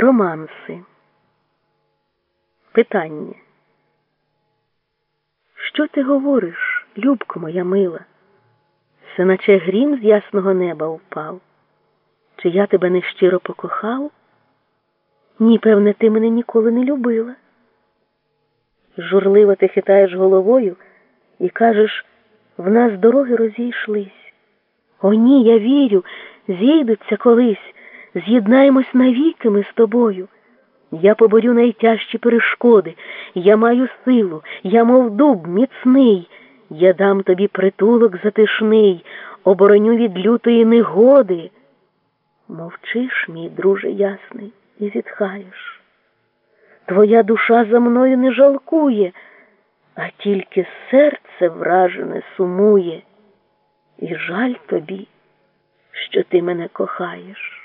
Романси. Питання. Що ти говориш, любко моя мила? Все наче грім з ясного неба впав. Чи я тебе нещиро покохав? Ні, певне, ти мене ніколи не любила. Журливо ти хитаєш головою і кажеш, в нас дороги розійшлись. О, ні, я вірю, зійдуться колись, з'єднаємось навіки ми з тобою. Я поборю найтяжчі перешкоди, я маю силу, я, мов дуб, міцний, я дам тобі притулок затишний, обороню від лютої негоди. Мовчиш, мій друже ясний, і зітхаєш. Твоя душа за мною не жалкує, а тільки серце вражене сумує, і жаль тобі, що ти мене кохаєш.